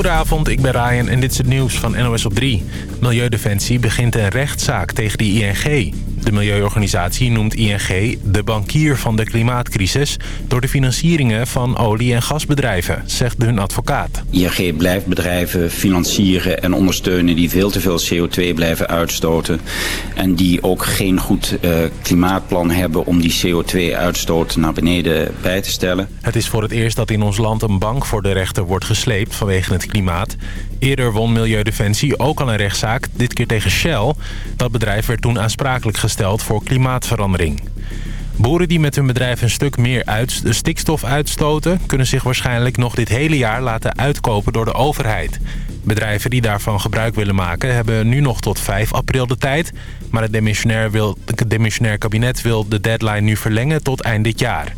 Goedenavond, ik ben Ryan en dit is het nieuws van NOS op 3. Milieudefensie begint een rechtszaak tegen de ING. De milieuorganisatie noemt ING de bankier van de klimaatcrisis... door de financieringen van olie- en gasbedrijven, zegt hun advocaat. ING blijft bedrijven financieren en ondersteunen die veel te veel CO2 blijven uitstoten... en die ook geen goed uh, klimaatplan hebben om die CO2-uitstoot naar beneden bij te stellen. Het is voor het eerst dat in ons land een bank voor de rechter wordt gesleept vanwege het klimaat. Eerder won Milieudefensie ook al een rechtszaak, dit keer tegen Shell. Dat bedrijf werd toen aansprakelijk gesteld voor klimaatverandering. Boeren die met hun bedrijf een stuk meer uit, stikstof uitstoten... kunnen zich waarschijnlijk nog dit hele jaar laten uitkopen door de overheid. Bedrijven die daarvan gebruik willen maken... hebben nu nog tot 5 april de tijd. Maar het demissionair, wil, het demissionair kabinet wil de deadline nu verlengen tot eind dit jaar.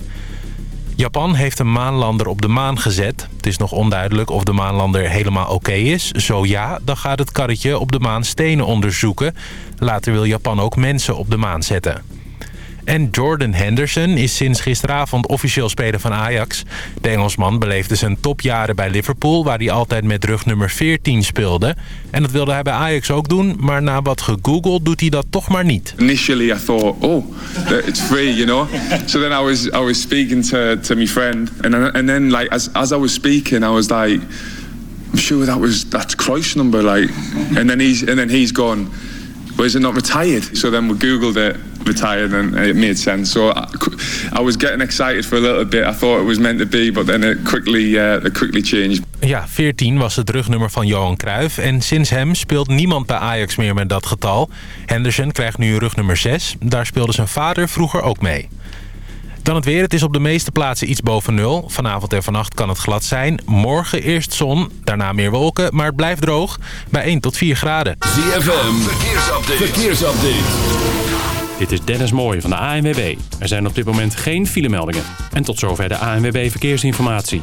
Japan heeft een maanlander op de maan gezet. Het is nog onduidelijk of de maanlander helemaal oké is. Zo ja, dan gaat het karretje op de maan stenen onderzoeken. Later wil Japan ook mensen op de maan zetten. En Jordan Henderson is sinds gisteravond officieel speler van Ajax. De Engelsman beleefde zijn topjaren bij Liverpool... waar hij altijd met rug nummer 14 speelde. En dat wilde hij bij Ajax ook doen, maar na wat gegoogeld doet hij dat toch maar niet. Initially I thought, oh, it's free, you know. So then I was, I was speaking to, to my friend. And, and then like, as, as I was speaking, I was like... I'm sure that was, that's Christ's number, like... And then he's, and then he's gone... Is it not retired? So then we googled it, retired, and it made sense. So I, I, was getting excited for a little bit. I thought it was meant to be, but then it quickly, uh, it quickly changed. Ja, 14 was het rugnummer van Johan Cruijff. En sinds hem speelt niemand bij Ajax meer met dat getal. Henderson krijgt nu rugnummer 6. Daar speelde zijn vader vroeger ook mee. Dan het weer. Het is op de meeste plaatsen iets boven nul. Vanavond en vannacht kan het glad zijn. Morgen eerst zon, daarna meer wolken, maar het blijft droog bij 1 tot 4 graden. ZFM, verkeersupdate. verkeersupdate. Dit is Dennis Mooij van de ANWB. Er zijn op dit moment geen filemeldingen. En tot zover de ANWB Verkeersinformatie.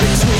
between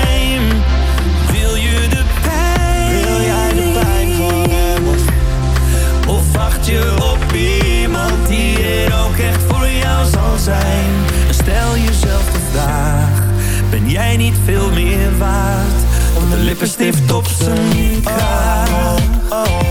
En stel jezelf de vraag: ben jij niet veel meer waard? Om de lippenstift op zijn kraag. Oh.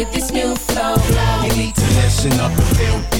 With this new flow. You need to listen up and feel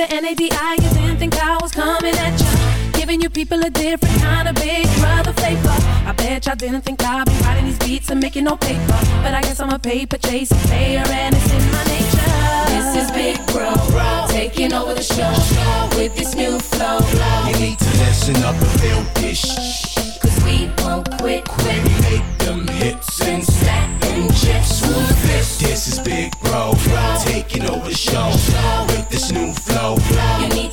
the NADI. You didn't think I was coming at ya. Giving you people a different kind of big brother flavor. I bet y'all didn't think I'd be writing these beats and making no paper. But I guess I'm a paper chasing player and it's in my nature. This is Big Bro, taking over the show with this new flow. You need to listen up and feel this. We won't quit, quit. Make them hits And stack them chips. Who's this? This is Big Bro, bro. taking over the show show with this new flow. You need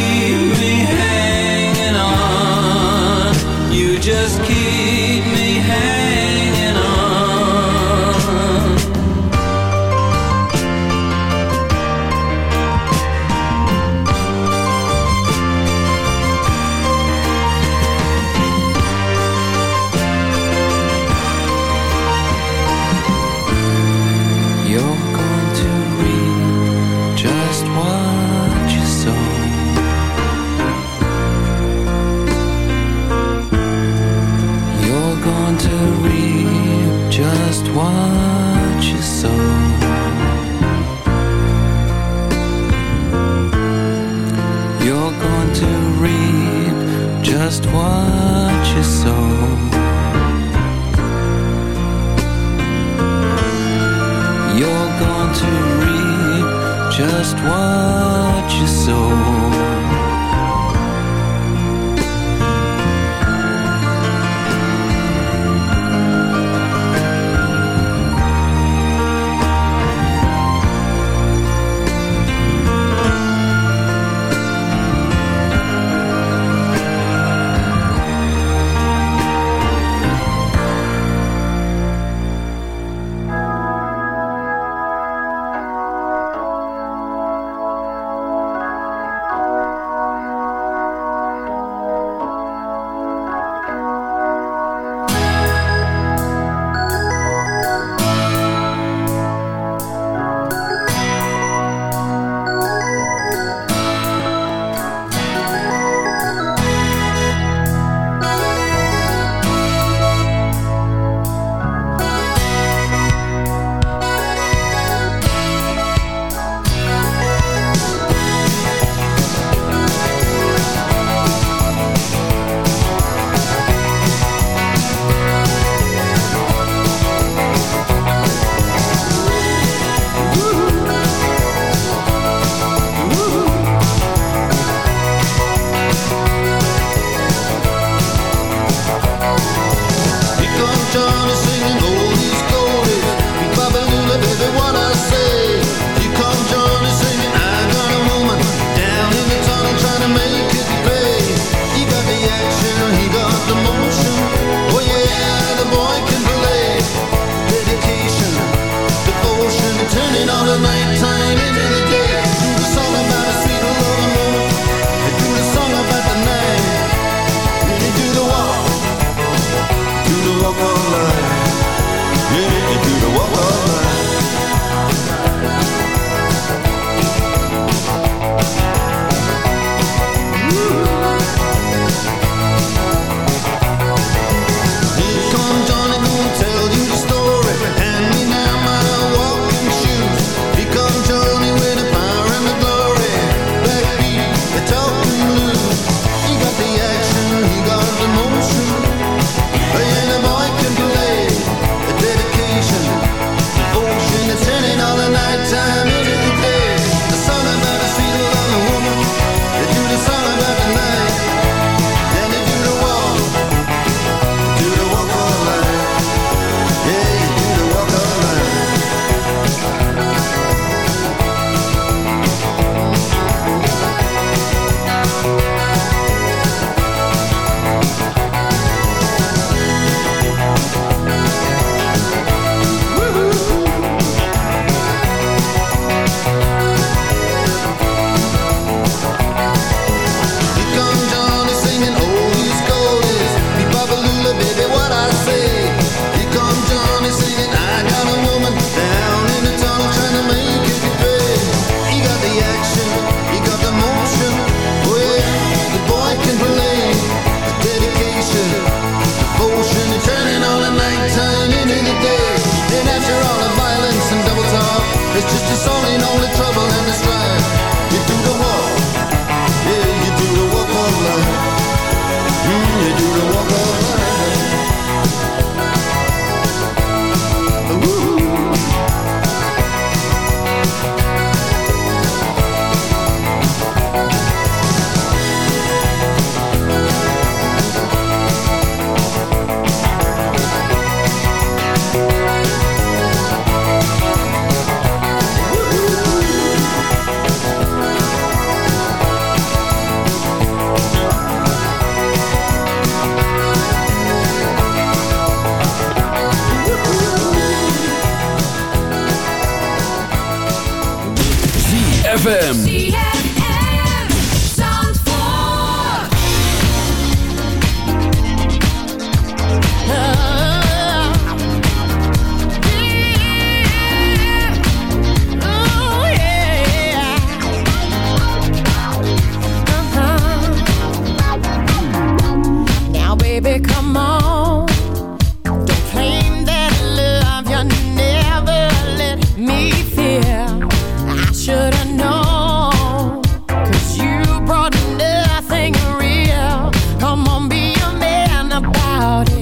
about it.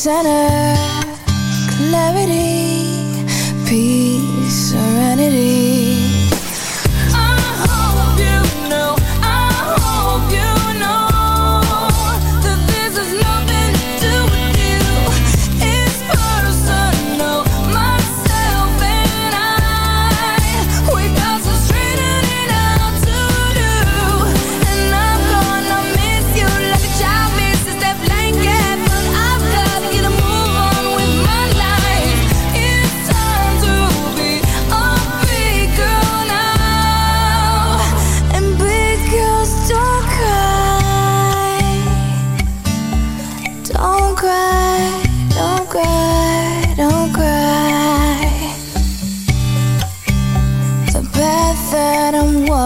center.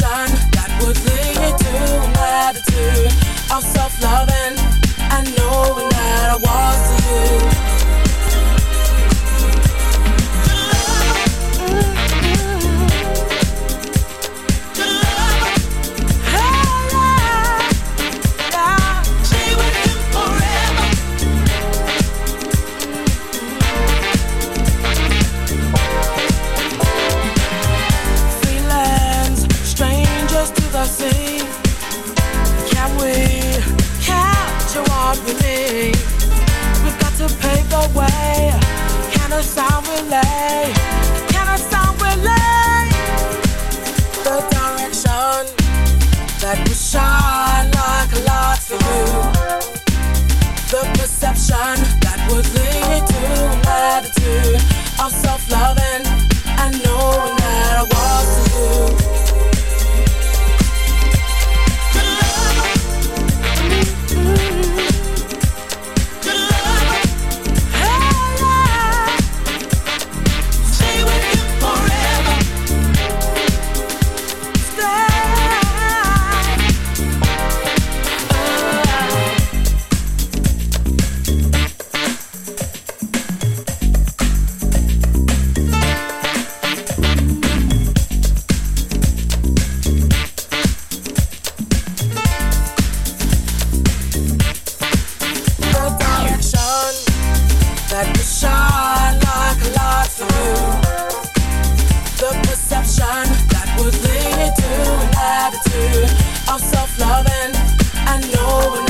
sun The perception that would lead to of self-loving and knowing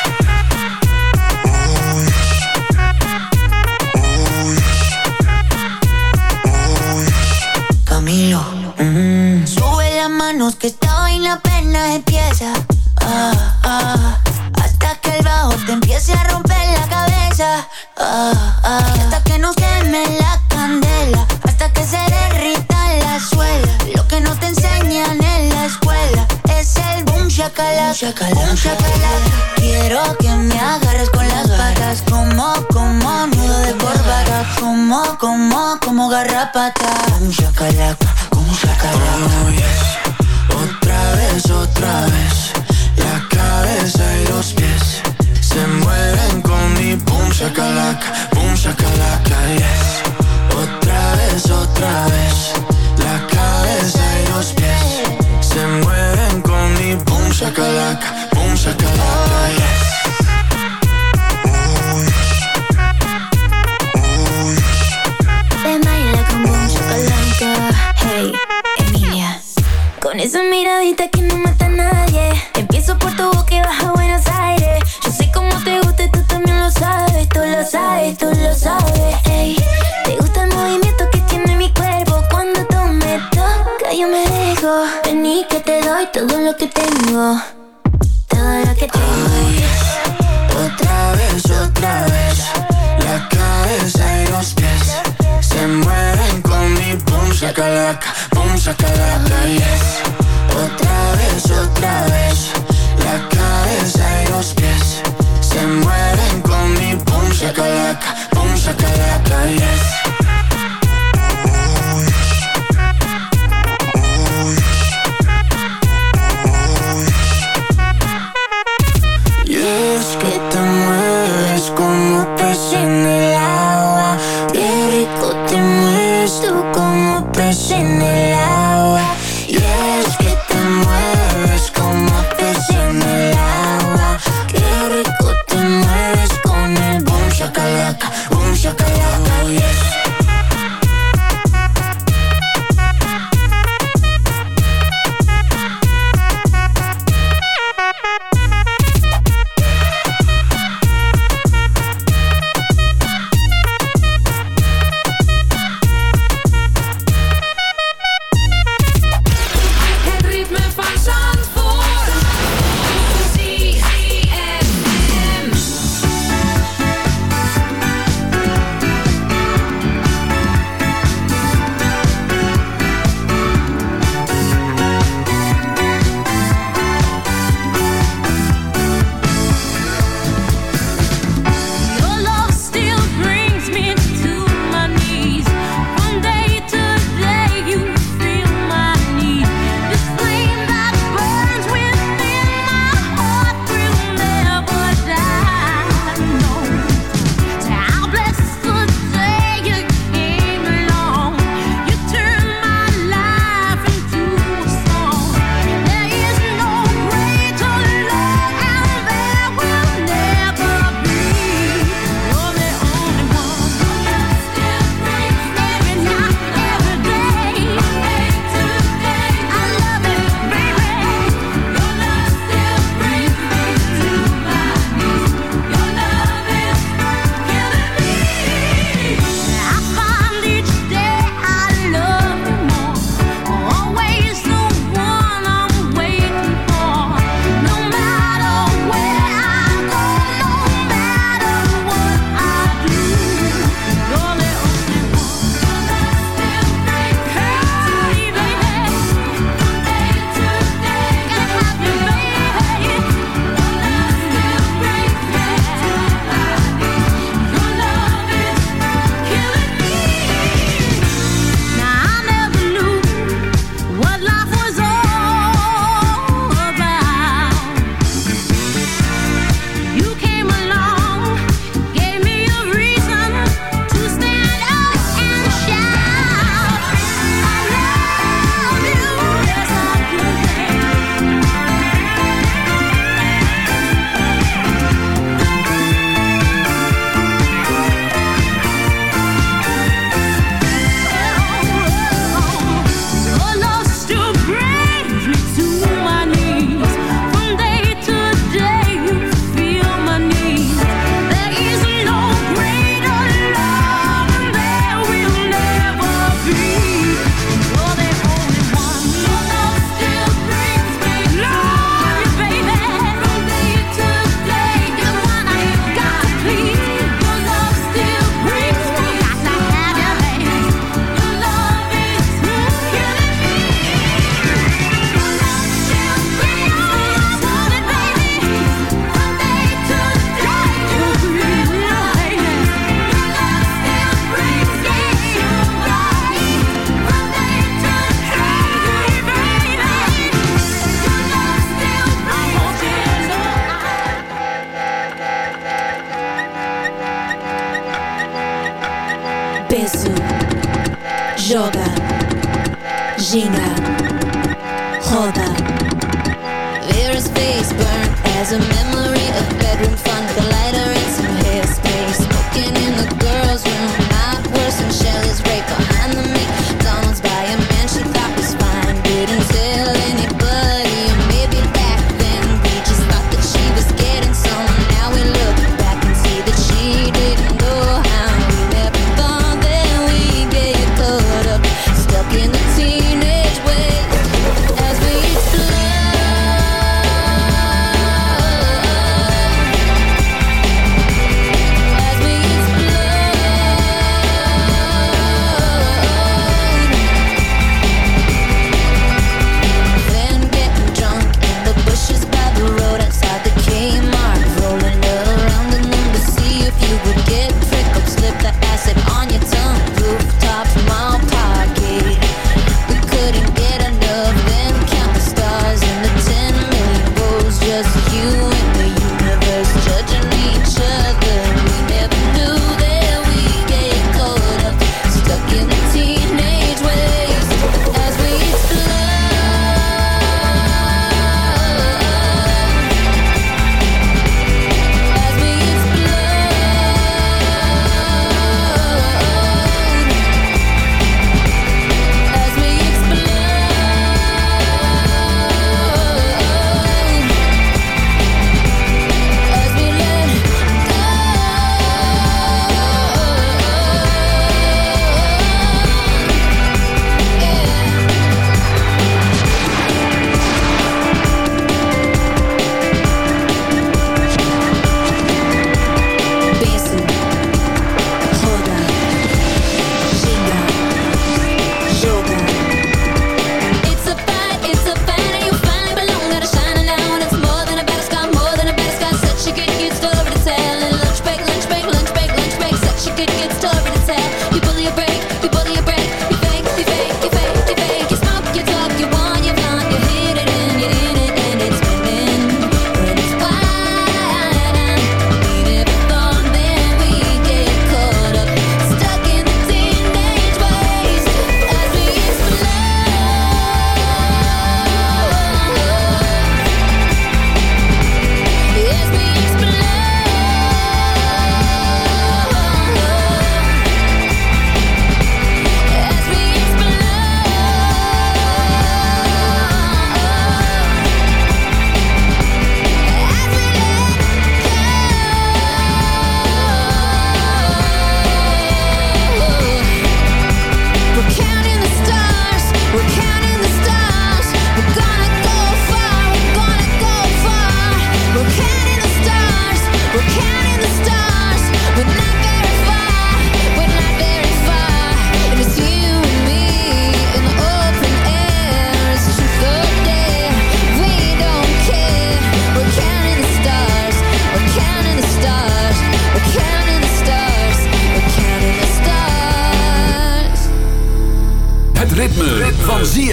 Camilo. Sube las manos que esta vaina apenas empieza. Ah, ah, hasta que el bajo te empiece a romper la cabeza. Ah, ah, hasta que nos queme la shakalaka. Boom shakalaka. Quiero que me agarres con las patas. Como, como nudo de corbata. Como, como, como garrapata. Boom shakalaka. Boom shakalaka. Oh, yes. Otra vez, otra vez, la cabeza y los pies se mueven con mi boom shakalaka, boom shakalaka, yes. Otra vez, otra vez, la cabeza y los pies boom shakalaka, boom shakalaka, yes. Hey, Emilia. Con esa miradita que no mata a nadie. Empiezo por tu boca y bajo dejo. Vení que te doy todo lo que tengo. Todo lo que tengo. Otra vez, otra vez, la cabeza y los pies se mueven con mi boom shakalaka, boom shakalaka, yes. Otra vez, otra vez, la cabeza y los pies se mueven con mi boom shakalaka, boom shakalaka, yes.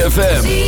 ZFM.